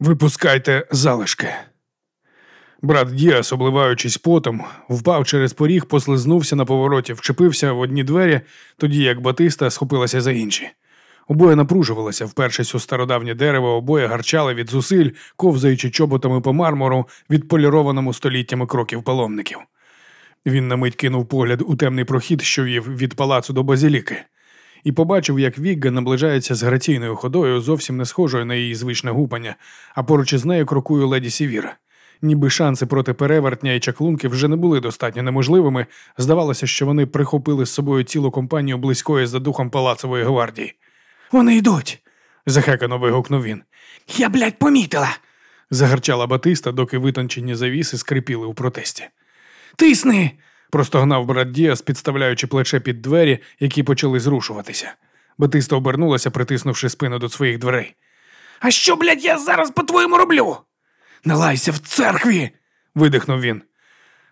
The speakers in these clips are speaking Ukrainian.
Випускайте залишки. Брат Діас, обливаючись потом, впав через поріг, послизнувся на повороті, вчепився в одні двері, тоді як Батиста схопилася за інші. Обоє напружувалися, впершись у стародавнє дерево, обоє гарчали від зусиль, ковзаючи чоботами по мармуру, відполірованому століттями кроків паломників. Він на мить кинув погляд у темний прохід, що вів від палацу до базіліки, і побачив, як Вігга наближається з граційною ходою, зовсім не схожою на її звичне гупання, а поруч із нею крокує леді Сівіра. Ніби шанси проти перевертня і чаклунки вже не були достатньо неможливими. Здавалося, що вони прихопили з собою цілу компанію близької за духом палацової гвардії. Вони йдуть. захекано вигукнув він. Я, блядь, помітила. Загарчала Батиста, доки витончені завіси скрипіли у протесті. Тисни. Простогнав брат Діас, підставляючи плече під двері, які почали зрушуватися. Батиста обернулася, притиснувши спину до своїх дверей. А що, блядь, я зараз по-твоєму роблю? Не лайся в церкві. видихнув він.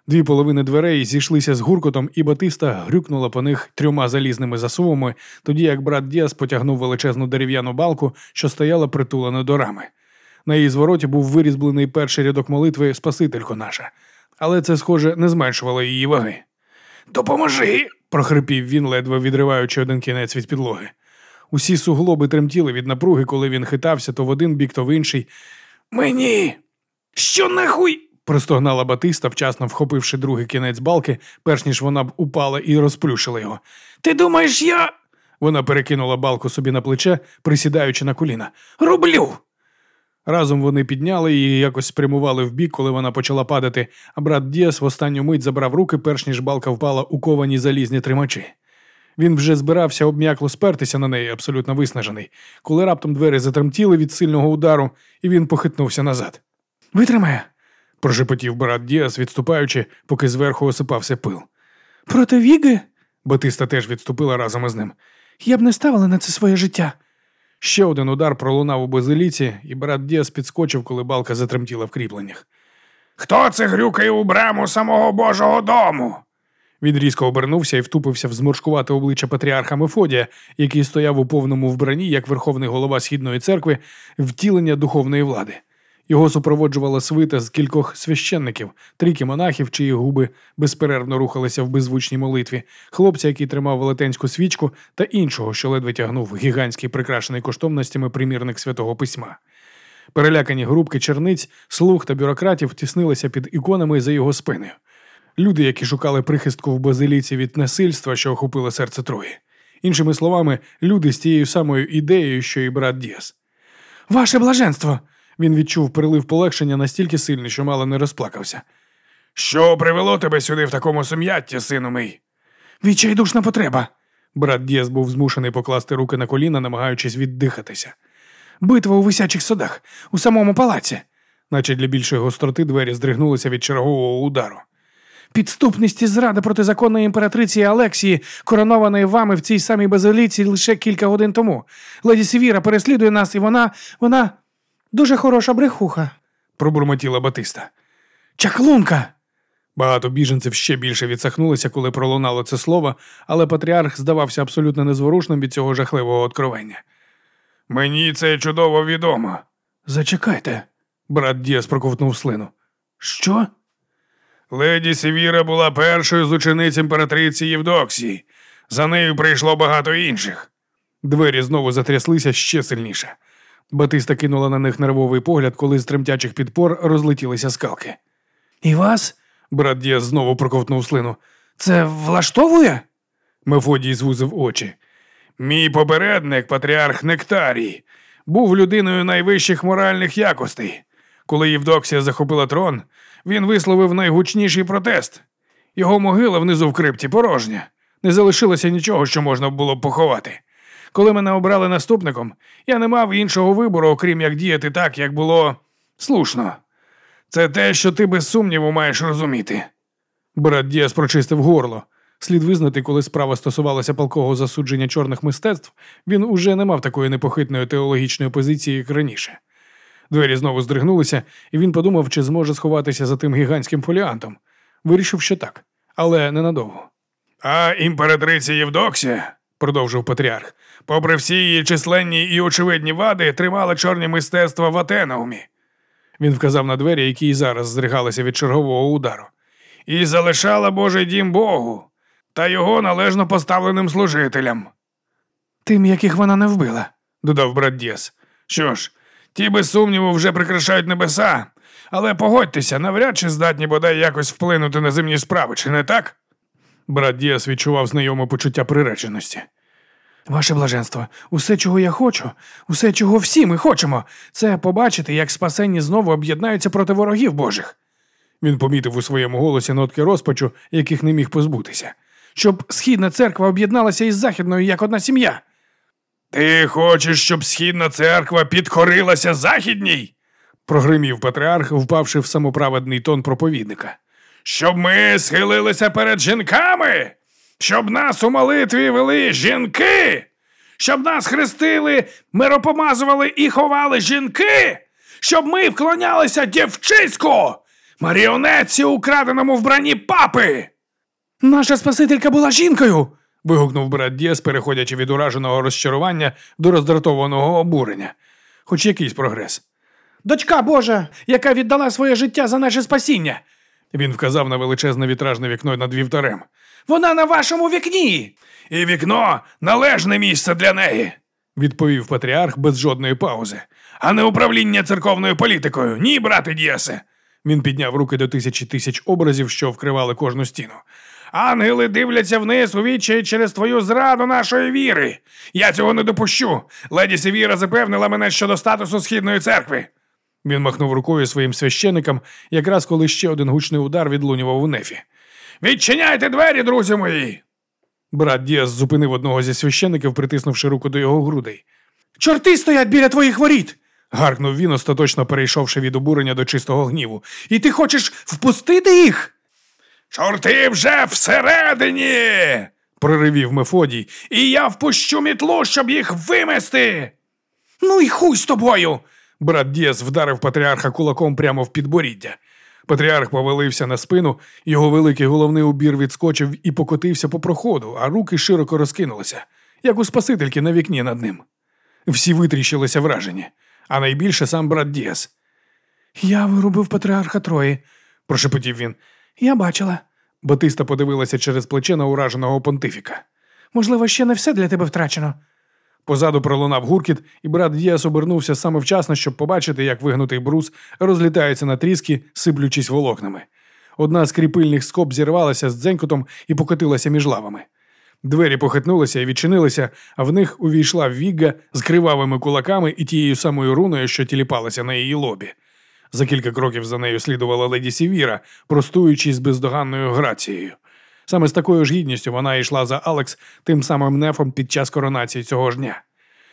Дві половини дверей зійшлися з гуркотом, і Батиста грюкнула по них трьома залізними засувами, тоді як брат Діас потягнув величезну дерев'яну балку, що стояла притулена до рами. На її звороті був вирізблений перший рядок молитви Спасителько наша, але це, схоже, не зменшувало її ваги. Допоможи. прохрипів він, ледве відриваючи один кінець від підлоги. Усі суглоби тремтіли від напруги, коли він хитався то в один бік, то в інший. Мені. Що нахуй? простогнала Батиста, вчасно вхопивши другий кінець балки, перш ніж вона б упала і розплющила його. Ти думаєш, я Вона перекинула балку собі на плече, присідаючи на коліна. роблю? Разом вони підняли її якось спрямували в бік, коли вона почала падати, а брат Діас в останню мить забрав руки, перш ніж балка впала у ковані залізні тримачі. Він вже збирався обм'якло спертися на неї, абсолютно виснажений, коли раптом двері затремтіли від сильного удару, і він похитнувся назад. Витримає. Прошепотів брат Діас, відступаючи, поки зверху осипався пил. Проти Віги? Батиста теж відступила разом із ним. Я б не ставила на це своє життя. Ще один удар пролунав у базиліці, і брат Діас підскочив, коли балка затремтіла в кріпленнях. Хто це грюкає у браму самого Божого дому? Він різко обернувся і втупився в зморшкувате обличчя патріарха Мефодія, який стояв у повному вбранні, як верховний голова східної церкви, втілення духовної влади. Його супроводжувала свита з кількох священників, трійки монахів, чиї губи безперервно рухалися в беззвучній молитві, хлопця, який тримав велетенську свічку, та іншого, що ледве тягнув гігантський прикрашений коштовностями примірник святого письма. Перелякані групки черниць, слуг та бюрократів тіснилися під іконами за його спиною. Люди, які шукали прихистку в базиліці від насильства, що охопило серце Трої. Іншими словами, люди з тією самою ідеєю, що і брат Діас. Ваше блаженство. Він відчув прилив полегшення настільки сильний, що мало не розплакався. Що привело тебе сюди в такому сум'ятті, сину мій? Відчайдушна потреба. Брат Діас був змушений покласти руки на коліна, намагаючись віддихатися. Битва у висячих садах, у самому палаці. Наче для більшої гостроти двері здригнулися від чергового удару. Підступність і зрада проти законної імператриці Алексії, коронованої вами в цій самій базиліці лише кілька годин тому. Леді Сівіра переслідує нас, і вона, вона дуже хороша брехуха. Пробурмотіла Батиста. Чаклунка. Багато біженців ще більше відсахнулися, коли пролунало це слово, але патріарх здавався абсолютно незворушним від цього жахливого откровення. Мені це чудово відомо. Зачекайте, брат Діас проковтнув слину. Що? Леді Сівіра була першою з учениць імператриці Євдоксії. За нею прийшло багато інших. Двері знову затряслися ще сильніше. Батиста кинула на них нервовий погляд, коли з тремтячих підпор розлетілися скалки. І вас? Брат Діас знову проковтнув слину. Це влаштовує? Мефодій звузив очі. Мій попередник, патріарх Нектарій, був людиною найвищих моральних якостей. Коли Євдоксія захопила трон, він висловив найгучніший протест. Його могила внизу в крипті порожня. Не залишилося нічого, що можна було б поховати. Коли мене обрали наступником, я не мав іншого вибору, окрім як діяти так, як було слушно. Це те, що ти без сумніву маєш розуміти. Брат Діас прочистив горло. Слід визнати, коли справа стосувалася палкого засудження чорних мистецтв, він уже не мав такої непохитної теологічної позиції, як раніше. Двері знову здригнулися, і він подумав, чи зможе сховатися за тим гігантським фоліантом. Вирішив, що так, але ненадовго. А імператриця Євдоксія, продовжив патріарх, попри всі її численні і очевидні вади, тримала чорні мистецтва в Атенаумі. Він вказав на двері, які й зараз здригалися від чергового удару. І залишала Божий дім Богу та його належно поставленим служителям, Тим, яких вона не вбила. додав брат Дєс. Що ж, ті без сумніву вже прикрашають небеса, але погодьтеся, навряд чи здатні бодай якось вплинути на земні справи, чи не так? Брат Діас відчував знайоме почуття приреченості. Ваше блаженство, усе, чого я хочу, усе, чого всі ми хочемо, це побачити, як спасенні знову об'єднаються проти ворогів Божих. Він помітив у своєму голосі нотки розпачу, яких не міг позбутися. Щоб східна церква об'єдналася із західною як одна сім'я. Ти хочеш, щоб східна церква підкорилася західній? прогримів патріарх, впавши в самоправедний тон проповідника. Щоб ми схилилися перед жінками, щоб нас у молитві вели жінки, щоб нас хрестили, миропомазували і ховали жінки, щоб ми вклонялися дівчиську, маріонетці, украденому вбранні папи. Наша Спасителька була жінкою. вигукнув брат Діас, переходячи від ураженого розчарування до роздратованого обурення. Хоч якийсь прогрес. Дочка Божа, яка віддала своє життя за наше спасіння. Він вказав на величезне вітражне вікно над вівтарем. Вона на вашому вікні. І вікно належне місце для неї, відповів патріарх без жодної паузи, а не управління церковною політикою. Ні, брате Діасе. Він підняв руки до тисячі тисяч образів, що вкривали кожну стіну. Ангели дивляться вниз у вічі через твою зраду нашої віри. Я цього не допущу. Леді Севіра запевнила мене щодо статусу східної церкви. Він махнув рукою своїм священикам, якраз коли ще один гучний удар відлунював у нефі. Відчиняйте двері, друзі мої. Брат Діас зупинив одного зі священиків, притиснувши руку до його грудей. Чорти стоять біля твоїх воріт. Гаркнув він, остаточно перейшовши від обурення до чистого гніву. І ти хочеш впустити їх? Чорти вже всередині. проривів Мефодій, і я впущу мітлу, щоб їх вимести. Ну і хуй з тобою. Брат Діас вдарив патріарха кулаком прямо в підборіддя. Патріарх повалився на спину, його великий головний убір відскочив і покотився по проходу, а руки широко розкинулися, як у Спасительки на вікні над ним. Всі витріщилися вражені, а найбільше сам брат Діас. Я вирубив патріарха Трої, прошепотів він. Я бачила. Батиста подивилася через плече на ураженого понтифіка. Можливо, ще не все для тебе втрачено. Позаду пролунав гуркіт, і брат Діас обернувся саме вчасно, щоб побачити, як вигнутий брус розлітається на тріски, сиплючись волокнами. Одна з кріпильних скоб зірвалася з дзенькотом і покотилася між лавами. Двері похитнулися і відчинилися, а в них увійшла Вігга з кривавими кулаками і тією самою руною, що тіліпалася на її лобі. За кілька кроків за нею слідувала леді Сівіра, простуючись з бездоганною грацією. Саме з такою ж гідністю вона йшла за Алекс тим самим нефом під час коронації цього ж дня.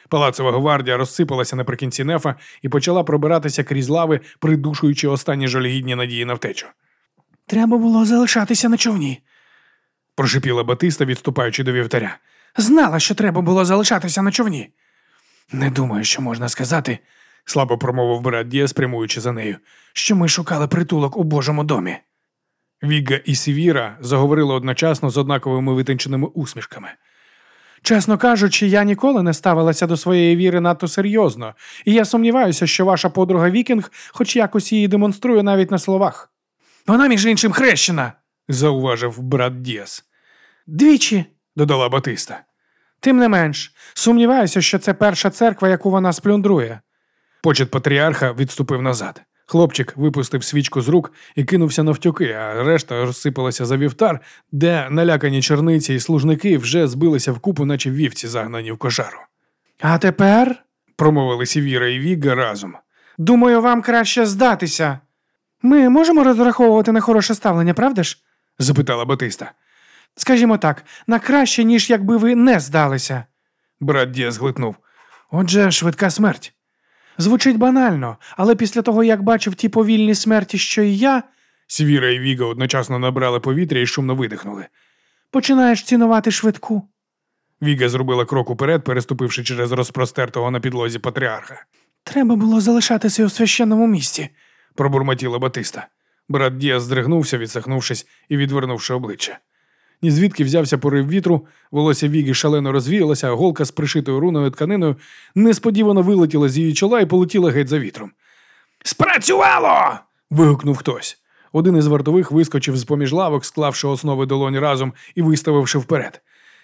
Палацова гвардія розсипалася наприкінці нефа і почала пробиратися крізь лави, придушуючи останні жалюгідні надії на втечу. Треба було залишатися на човні. Прошипіла Батиста, відступаючи до вівтаря. Знала, що треба було залишатися на човні. Не думаю, що можна сказати, слабо промовив брат Діас, прямуючи за нею, що ми шукали притулок у Божому домі. Віга і Сівіра заговорили одночасно з однаковими витонченими усмішками. Чесно кажучи, я ніколи не ставилася до своєї віри надто серйозно, і я сумніваюся, що ваша подруга Вікінг хоч якось її демонструє навіть на словах. Вона, між іншим, хрещена, зауважив брат Діас. Двічі, додала Батиста. Тим не менш, сумніваюся, що це перша церква, яку вона сплюндрує. Почет патріарха відступив назад. Хлопчик випустив свічку з рук і кинувся навтюки, а решта розсипалася за вівтар, де налякані черниці і служники вже збилися вкупу, наче вівці, загнані в кошару. А тепер, промовили Сівіра і Віга разом. Думаю, вам краще здатися. Ми можемо розраховувати на хороше ставлення, правда ж? запитала Батиста. Скажімо так, на краще, ніж якби ви не здалися. Брат Діас глитнув. Отже, швидка смерть. Звучить банально, але після того, як бачив ті повільні смерті, що і я. Сівіра і Віга одночасно набрали повітря і шумно видихнули. Починаєш цінувати швидку. Віга зробила крок уперед, переступивши через розпростертого на підлозі патріарха. Треба було залишатися у священному місці, пробурмотіла Батиста. Брат Діас здригнувся, відсахнувшись і відвернувши обличчя. Ні звідки взявся порив вітру, волосся Віги шалено розвіялося, а голка з пришитою руною тканиною несподівано вилетіла з її чола і полетіла геть за вітром. Спрацювало. вигукнув хтось. Один із вартових вискочив з поміж лавок, склавши основи долонь разом і виставивши вперед.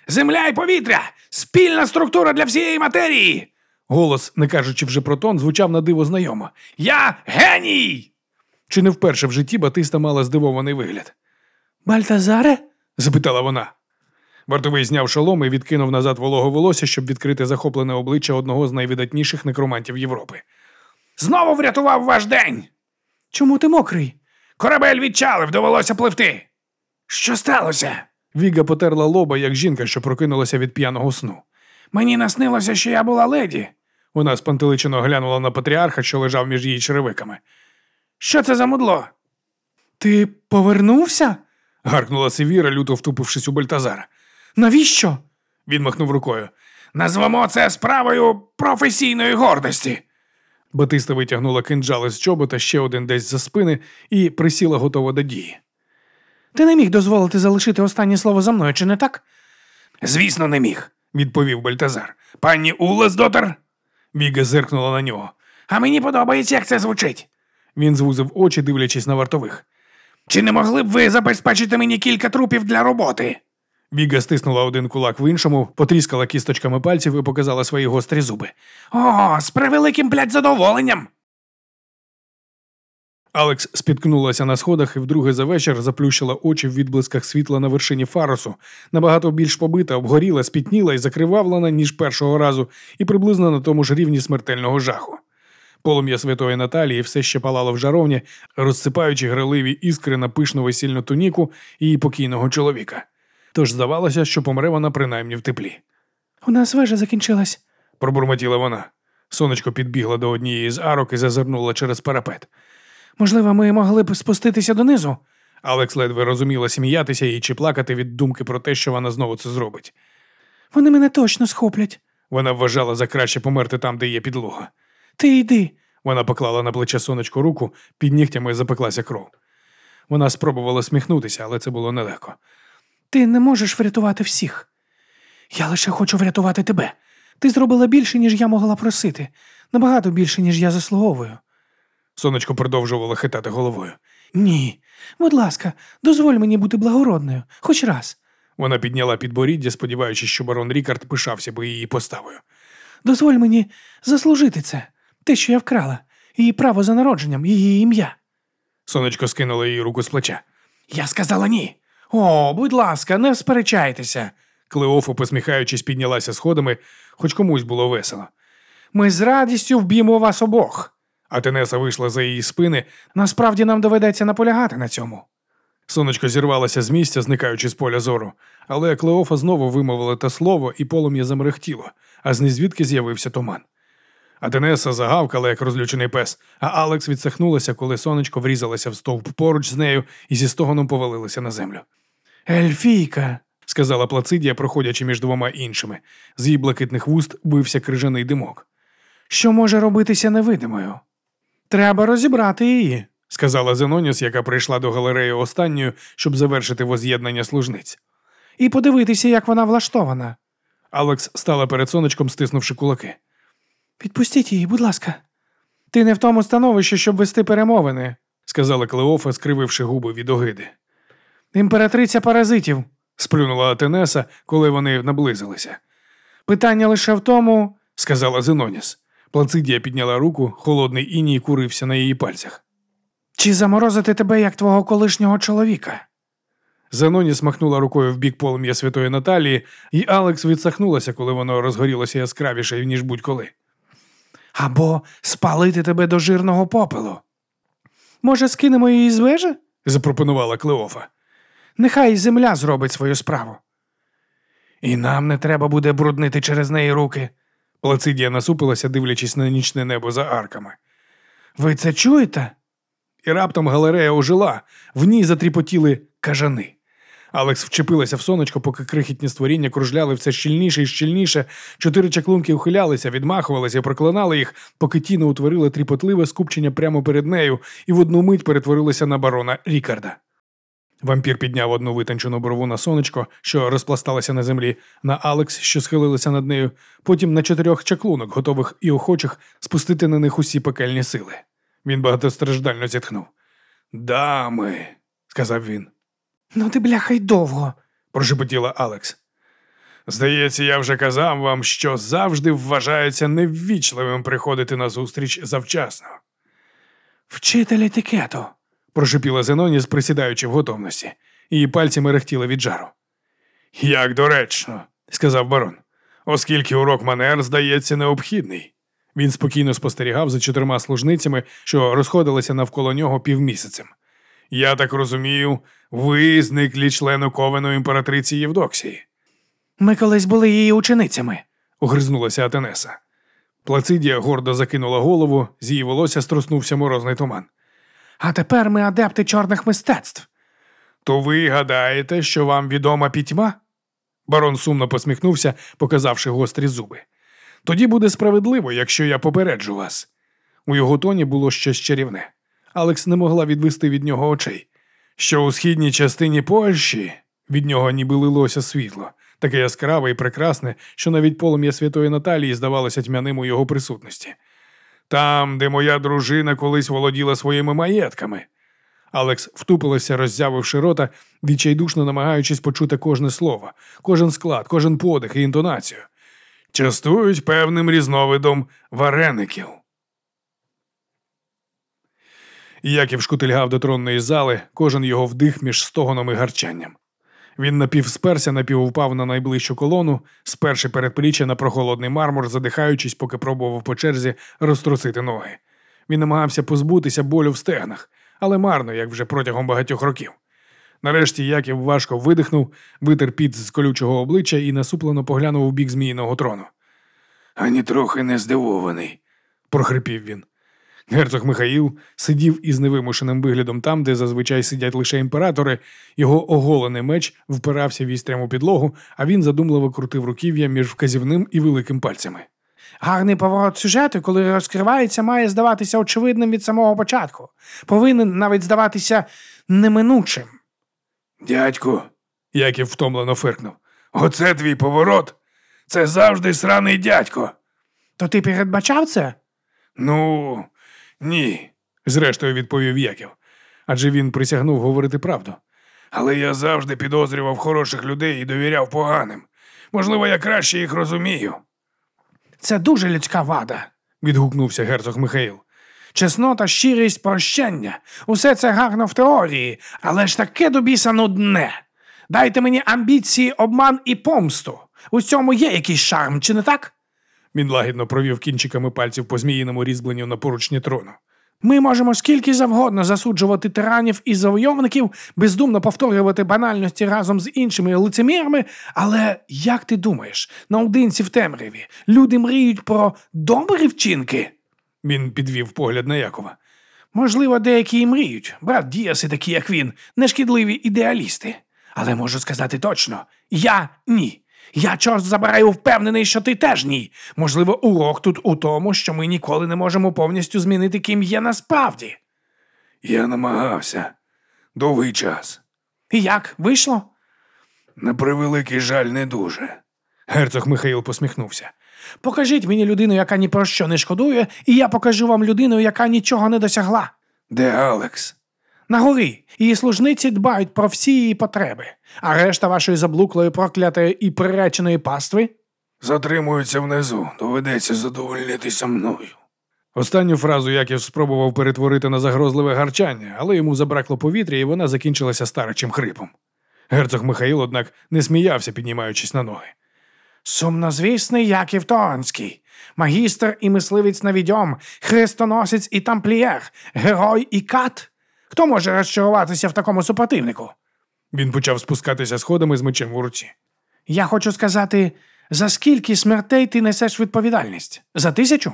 Земля і повітря! Спільна структура для всієї матерії. Голос, не кажучи вже про тон, звучав на диво знайомо. Я геній! Чи не вперше в житті Батиста мала здивований вигляд? Бальтазаре? Запитала вона. Вартовий зняв шолом і відкинув назад волого волосся, щоб відкрити захоплене обличчя одного з найвидатніших некромантів Європи. Знову врятував ваш день. Чому ти мокрий? Корабель відчалив, довелося пливти. Що сталося? Віга потерла лоба, як жінка, що прокинулася від п'яного сну. Мені наснилося, що я була леді. Вона спантеличено глянула на патріарха, що лежав між її черевиками. Що це за мудло? Ти повернувся? Гаркнула Севіра, люто втупившись у Бальтазара. Навіщо? Він махнув рукою. Назвемо це справою професійної гордості. Батиста витягнула кинджал із чобота ще один десь за спини і присіла готова до дії. Ти не міг дозволити залишити останнє слово за мною, чи не так? Звісно, не міг, відповів Бальтазар. Пані Улесдотер? Віга зиркнула на нього. А мені подобається, як це звучить. Він звузив очі, дивлячись на вартових. Чи не могли б ви забезпечити мені кілька трупів для роботи? Віга стиснула один кулак в іншому, потріскала кісточками пальців і показала свої гострі зуби. О, з превеликим блядь, задоволенням. Алекс спіткнулася на сходах і вдруге за вечір заплющила очі в відблисках світла на вершині фаросу, набагато більш побита, обгоріла, спітніла і закривавлена, ніж першого разу, і приблизно на тому ж рівні смертельного жаху. Полум'я святої Наталії все ще палало в жаровні, розсипаючи граливі іскри на пишну весільну туніку її покійного чоловіка. Тож здавалося, що помре вона принаймні в теплі. У нас вежа закінчилась, пробурмотіла вона. Сонечко підбігла до однієї з арок і зазирнула через парапет. Можливо, ми могли б спуститися донизу. Алекс ледве розуміла сміятися їй чи плакати від думки про те, що вона знову це зробить. Вони мене точно схоплять. Вона вважала за краще померти там, де є підлога. Ти йди. Вона поклала на плече сонечко руку, під нігтями запеклася кров. Вона спробувала сміхнутися, але це було нелегко. Ти не можеш врятувати всіх. Я лише хочу врятувати тебе. Ти зробила більше, ніж я могла просити, набагато більше, ніж я заслуговую. Сонечко продовжувало хитати головою. Ні, будь ласка, дозволь мені бути благородною, хоч раз. Вона підняла підборіддя, сподіваючись, що барон Рікард пишався би її поставою. Дозволь мені заслужити це, те, що я вкрала, її право за народженням, її ім'я. Сонечко скинуло її руку з плеча. Я сказала ні. О, будь ласка, не сперечайтеся. Клеофа, посміхаючись, піднялася сходами, хоч комусь було весело. Ми з радістю вб'ємо вас обох. Атенеса вийшла за її спини. Насправді нам доведеться наполягати на цьому. Сонечко зірвалося з місця, зникаючи з поля зору, але Клеофа знову вимовила те слово, і полум'я замерехтіло, а знезвідки з'явився туман. Атенеса загавкала, як розлючений пес, а Алекс відсахнулася, коли сонечко врізалося в стовп поруч з нею і зі стогоном повалилася на землю. Ельфійка, сказала Плацидія, проходячи між двома іншими. З її блакитних вуст бився крижаний димок. Що може робитися невидимою? Треба розібрати її, сказала Зеноніс, яка прийшла до галереї останньою, щоб завершити воз'єднання служниць. І подивитися, як вона влаштована. Алекс стала перед сонечком, стиснувши кулаки. Відпустіть її, будь ласка. Ти не в тому становищі, щоб вести перемовини, сказала Клеофа, скрививши губи від огиди. Імператриця паразитів, сплюнула Атенеса, коли вони наблизилися. Питання лише в тому, сказала Зеноніс. Плацидія підняла руку, холодний іній курився на її пальцях. Чи заморозити тебе як твого колишнього чоловіка? Зеноніс махнула рукою в бік полум'я святої Наталії, і Алекс відсахнулася, коли воно розгорілося яскравіше, ніж будь-коли. Або спалити тебе до жирного попелу. Може, скинемо її з вежі? запропонувала Клеофа. Нехай земля зробить свою справу. І нам не треба буде бруднити через неї руки. Плацидія насупилася, дивлячись на нічне небо за арками. Ви це чуєте? І раптом галерея ожила, в ній затріпотіли кажани. Алекс вчепилася в сонечко, поки крихітні створіння кружляли все щільніше і щільніше. Чотири чаклунки ухилялися, відмахувалися, проклинали їх, поки ті не утворили тріпотливе скупчення прямо перед нею і в одну мить перетворилися на барона Рікарда. Вампір підняв одну витончену брову на сонечко, що розпласталося на землі, на Алекс, що схилилася над нею, потім на чотирьох чаклунок, готових і охочих спустити на них усі пекельні сили. Він багатостраждально зітхнув. Дами, сказав він, Ну ти бляха й довго. прошепотіла Алекс. Здається, я вже казав вам, що завжди вважається неввічливим приходити на зустріч завчасно, Вчитель етикету. прошепіла Зеноніс, присідаючи в готовності. Її пальці мерехтіли від жару. Як доречно, сказав барон, оскільки урок манер здається необхідний. Він спокійно спостерігав за чотирма служницями, що розходилися навколо нього півмісяцем. Я так розумію, ви зниклі член окованої імператриці Євдоксії, Ми колись були її ученицями. огризнулася Атенеса. Плацидія гордо закинула голову, з її волосся струснувся морозний туман. А тепер ми адепти чорних мистецтв. То ви гадаєте, що вам відома пітьма? Барон сумно посміхнувся, показавши гострі зуби. Тоді буде справедливо, якщо я попереджу вас. У його тоні було щось чарівне. Алекс не могла відвести від нього очей. Що у східній частині Польщі від нього ніби лилося світло, таке яскраве і прекрасне, що навіть полум'я святої Наталії здавалося тьмяним у його присутності. Там, де моя дружина колись володіла своїми маєтками. Алекс втупилася, роззявивши рота, відчайдушно намагаючись почути кожне слово, кожен склад, кожен подих і інтонацію. Частують певним різновидом вареників. Яків шкутильгав до тронної зали, кожен його вдих між стогоном і гарчанням. Він напівсперся, напіввпав на найближчу колону, сперши передпліччя на прохолодний мармур, задихаючись, поки пробував по черзі розтрусити ноги. Він намагався позбутися болю в стегнах, але марно, як вже протягом багатьох років. Нарешті Яків важко видихнув, витер піт з колючого обличчя і насуплено поглянув у бік зміїного трону. Ані трохи не здивований, прохрипів він. Герцог Михаїл сидів із невимушеним виглядом там, де зазвичай сидять лише імператори, його оголений меч впирався вістрям у підлогу, а він задумливо крутив руків'я між вказівним і великим пальцями. Гарний поворот сюжету, коли розкривається, має здаватися очевидним від самого початку. Повинен навіть здаватися неминучим. Дядьку, Яків втомлено фиркнув. Оце твій поворот. Це завжди сраний дядько. То ти передбачав це? Ну, ні, зрештою відповів Яків. Адже він присягнув говорити правду. Але я завжди підозрював хороших людей і довіряв поганим. Можливо, я краще їх розумію, Це дуже людська вада. відгукнувся герцог Михаїл. Чеснота, щирість, прощення. Усе це гарно в теорії, але ж таке до біса нудне. Дайте мені амбіції, обман і помсту. У цьому є якийсь шарм, чи не так? Він лагідно провів кінчиками пальців по зміїному різьбленню на поручні трону. Ми можемо скільки завгодно засуджувати тиранів і завойовників, бездумно повторювати банальності разом з іншими лицемірами, але як ти думаєш, наодинці в темряві люди мріють про добрі вчинки? Він підвів погляд на Якова. Можливо, деякі і мріють, брат Діаси, такі як він, нешкідливі ідеалісти. Але можу сказати точно: я ні. Я чорт забираю впевнений, що ти теж ні. Можливо, урок тут у тому, що ми ніколи не можемо повністю змінити, ким є насправді. Я намагався довгий час. І як вийшло? На превеликий жаль, не дуже. Герцог Михаїл посміхнувся. Покажіть мені людину, яка ні про що не шкодує, і я покажу вам людину, яка нічого не досягла. Де Алекс? На горі її служниці дбають про всі її потреби, а решта вашої заблуклої, проклятої і приреченої пастви Затримуються внизу, доведеться задовольнитися мною. Останню фразу Яків спробував перетворити на загрозливе гарчання, але йому забракло повітря, і вона закінчилася старичим хрипом. Герцог Михаїл, однак, не сміявся, піднімаючись на ноги. Сумнозвісний Яків Торонський, магістр і мисливець на відьом, хрестоносець і тамплієр, герой і кат. Хто може розчаруватися в такому супротивнику? Він почав спускатися сходами з мечем у руці. Я хочу сказати, за скільки смертей ти несеш відповідальність? За тисячу?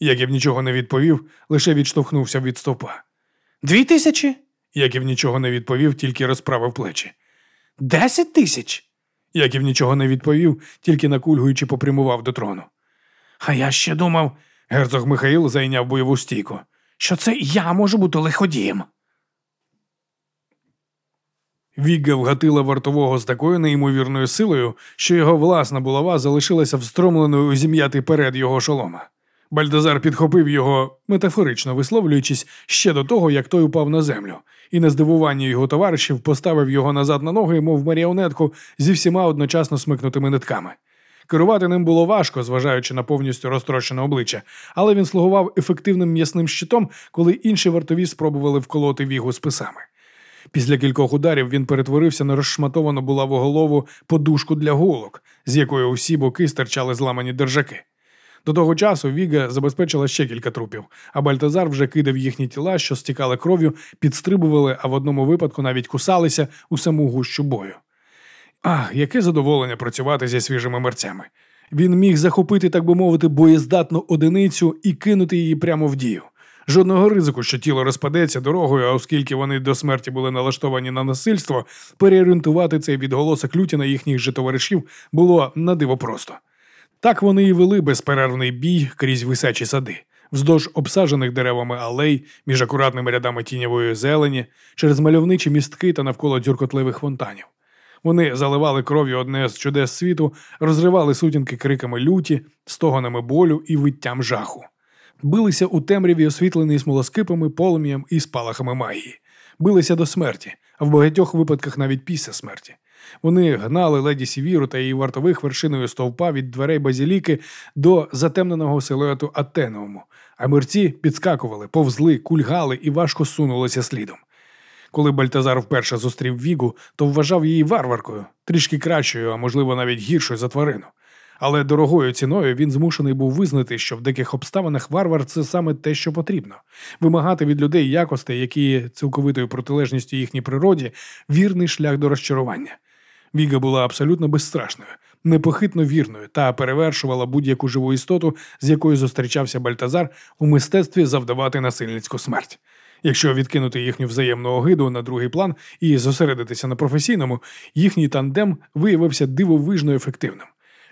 Яків нічого не відповів, лише відштовхнувся від стовпа. Дві тисячі? Яків нічого не відповів, тільки розправив плечі. Десять тисяч? Яків нічого не відповів, тільки накульгуючи попрямував до трону. А я ще думав, Герцог Михаїл зайняв бойову стійку. Що це я можу бути лиходієм. Вігга вгатила вартового з такою неймовірною силою, що його власна булава залишилася встромленою у зім'ятий перед його шолома. Бальдазар підхопив його, метафорично висловлюючись ще до того, як той упав на землю, і на здивування його товаришів поставив його назад на ноги, мов маріонетку, зі всіма одночасно смикнутими нитками. Керувати ним було важко, зважаючи на повністю розтрощене обличчя, але він слугував ефективним м'ясним щитом, коли інші вартові спробували вколоти вігу списами. Після кількох ударів він перетворився на розшматовану булавоголову подушку для голок, з якої усі боки стирчали зламані держаки. До того часу Віга забезпечила ще кілька трупів, а Бальтазар вже кидав їхні тіла, що стікали кров'ю, підстрибували, а в одному випадку навіть кусалися у саму гущу бою. Ах, яке задоволення працювати зі свіжими мерцями. Він міг захопити, так би мовити, боєздатну одиницю і кинути її прямо в дію. Жодного ризику, що тіло розпадеться дорогою, а оскільки вони до смерті були налаштовані на насильство, переорієнтувати цей відголосок люті на їхніх же товаришів було надиво просто. Так вони і вели безперервний бій крізь висячі сади, вздовж обсаджених деревами алей, між акуратними рядами тіньової зелені, через мальовничі містки та навколо дзюркотливих фонтанів. Вони заливали кров'ю одне з чудес світу, розривали сутінки криками люті, стогонами болю і виттям жаху. Билися у темряві, освітлений смолоскипами, полум'ям і спалахами магії. Билися до смерті, а в багатьох випадках навіть після смерті. Вони гнали леді Сівіру та її вартових вершиною стовпа від дверей базіліки до затемненого силуету Атенеуму, а мерці підскакували, повзли, кульгали і важко сунулися слідом. Коли Бальтазар вперше зустрів Вігу, то вважав її варваркою, трішки кращою, а можливо навіть гіршою за тварину. Але дорогою ціною він змушений був визнати, що в деяких обставинах варвар це саме те, що потрібно вимагати від людей якостей, які цілковитою протилежністю їхній природі, вірний шлях до розчарування. Віга була абсолютно безстрашною, непохитно вірною та перевершувала будь-яку живу істоту, з якою зустрічався Бальтазар у мистецтві завдавати насильницьку смерть. Якщо відкинути їхню взаємну огиду на другий план і зосередитися на професійному, їхній тандем виявився дивовижно ефективним.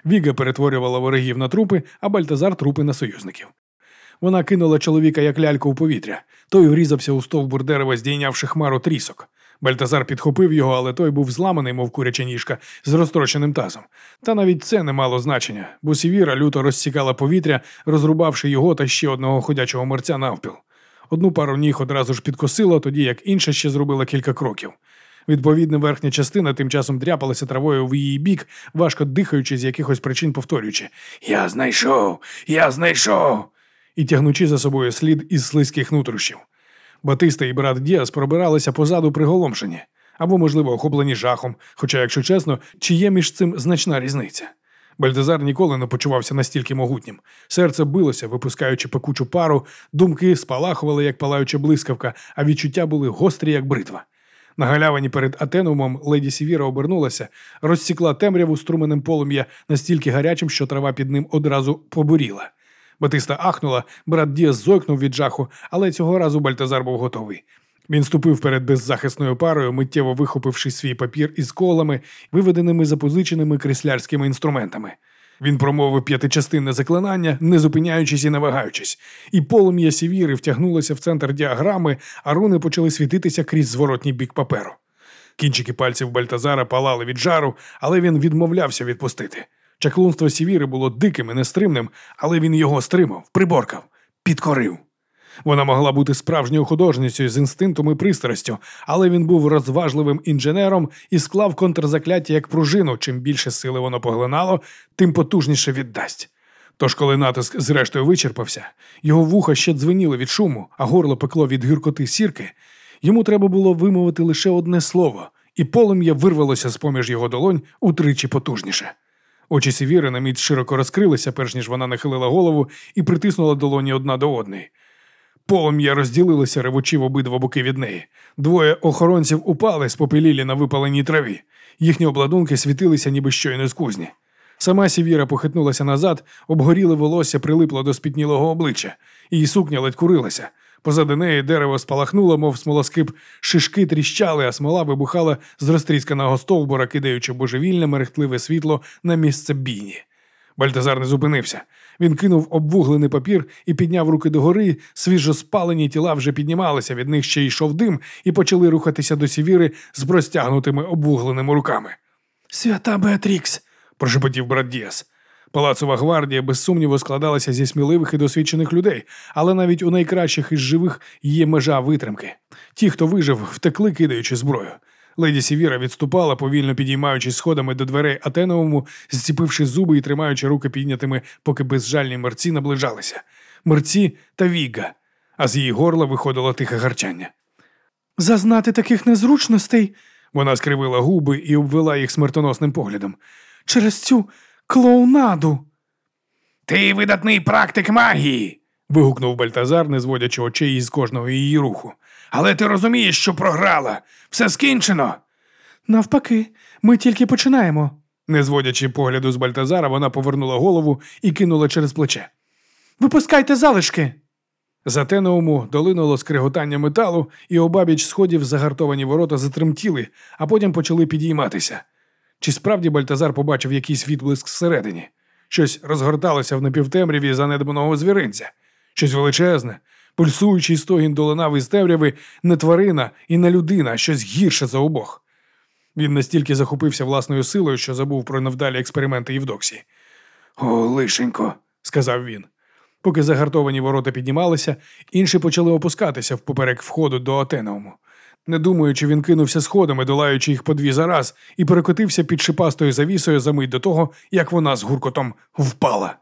Віга перетворювала ворогів на трупи, а Бальтазар трупи на союзників. Вона кинула чоловіка як ляльку у повітря. Той врізався у стовбур дерева, здійнявши хмару трісок. Бальтазар підхопив його, але той був зламаний, мов куряча ніжка, з розтроченим тазом. Та навіть це не мало значення, бо Сівіра люто розсікала повітря, розрубавши його та ще одного ходячого мерця навпіл. Одну пару ніг одразу ж підкосило, тоді як інша ще зробила кілька кроків. Відповідна верхня частина тим часом дряпалася травою в її бік, важко дихаючи з якихось причин, повторюючи Я знайшов, я знайшов і тягнучи за собою слід із слизьких нутрощів. Батиста і брат Діас пробиралися позаду приголомшені або, можливо, охоплені жахом, хоча, якщо чесно, чи є між цим значна різниця. Бальдазар ніколи не почувався настільки могутнім. Серце билося, випускаючи пекучу пару, думки спалахували, як палаюча блискавка, а відчуття були гострі, як бритва. На галявині перед Атенумом леді Сівіра обернулася, розсікла темряву струменем полум'я настільки гарячим, що трава під ним одразу побуріла. Батиста ахнула, брат Діас зойкнув від жаху, але цього разу Бальтазар був готовий. Він ступив перед беззахисною парою, миттєво вихопивши свій папір із колами, виведеними запозиченими кріслярськими інструментами. Він промовив п'ятичастинне заклинання, не зупиняючись і не вагаючись, і полум'я сівіри втягнулося в центр діаграми, а руни почали світитися крізь зворотній бік паперу. Кінчики пальців Бальтазара палали від жару, але він відмовлявся відпустити. Чаклунство Сівіри було диким і нестримним, але він його стримав, приборкав, підкорив. Вона могла бути справжньою художницею з інстинктом і пристрастю, але він був розважливим інженером і склав контрзакляття як пружину. Чим більше сили воно поглинало, тим потужніше віддасть. Тож, коли натиск зрештою вичерпався, його вуха ще дзвеніли від шуму, а горло пекло від гіркоти сірки, йому треба було вимовити лише одне слово, і полум'я вирвалося з поміж його долонь утричі потужніше. Очі Сівіри на мить широко розкрилися, перш ніж вона нахилила голову і притиснула долоні одна до одної. Полум'я розділилося ревучі в обидва боки від неї. Двоє охоронців упали спопелілі на випаленій траві. Їхні обладунки світилися, ніби щойно з кузні. Сама Сівіра похитнулася назад, обгоріле волосся прилипло до спітнілого обличчя, її сукня ледь курилася. Позади неї дерево спалахнуло, мов смолоскип, шишки тріщали, а смола вибухала з розтрісканого стовбура, кидаючи божевільне мерехтливе світло на місце бійні. Бальтазар не зупинився. Він кинув обвуглений папір і підняв руки догори. Свіжо спалені тіла вже піднімалися, від них ще йшов дим, і почали рухатися до сівіри з простягнутими обвугленими руками. Свята Беатрікс, прошепотів брат Діас. Палацова гвардія без сумніву складалася зі сміливих і досвідчених людей, але навіть у найкращих із живих є межа витримки. Ті, хто вижив, втекли, кидаючи зброю. Леді Сівіра відступала, повільно підіймаючись сходами до дверей Атеновому, зціпивши зуби і тримаючи руки піднятими, поки безжальні мерці наближалися. Мерці та віга, а з її горла виходило тихе гарчання. Зазнати таких незручностей Вона скривила губи і обвела їх смертоносним поглядом. через цю клоунаду. Ти видатний практик магії. вигукнув Бальтазар, не зводячи очей із кожного її руху. Але ти розумієш, що програла. Все скінчено. Навпаки, ми тільки починаємо. Не зводячи погляду з Бальтазара, вона повернула голову і кинула через плече. Випускайте залишки. За Тенеуму долинуло скриготання металу, і обабіч сходів загартовані ворота затремтіли, а потім почали підійматися. Чи справді Бальтазар побачив якийсь відблиск всередині? Щось розгорталося в напівтемряві занедбаного звіринця, щось величезне, пульсуючий стогін долинав із темряви не тварина і не людина, а щось гірше за обох. Він настільки захопився власною силою, що забув про невдалі експерименти Євдоксії. О, лишенько, сказав він. Поки загартовані ворота піднімалися, інші почали опускатися впоперек входу до Атенауму. Не думаючи, він кинувся сходами, долаючи їх по дві за раз, і перекотився під шипастою завісою за мить до того, як вона з гуркотом впала.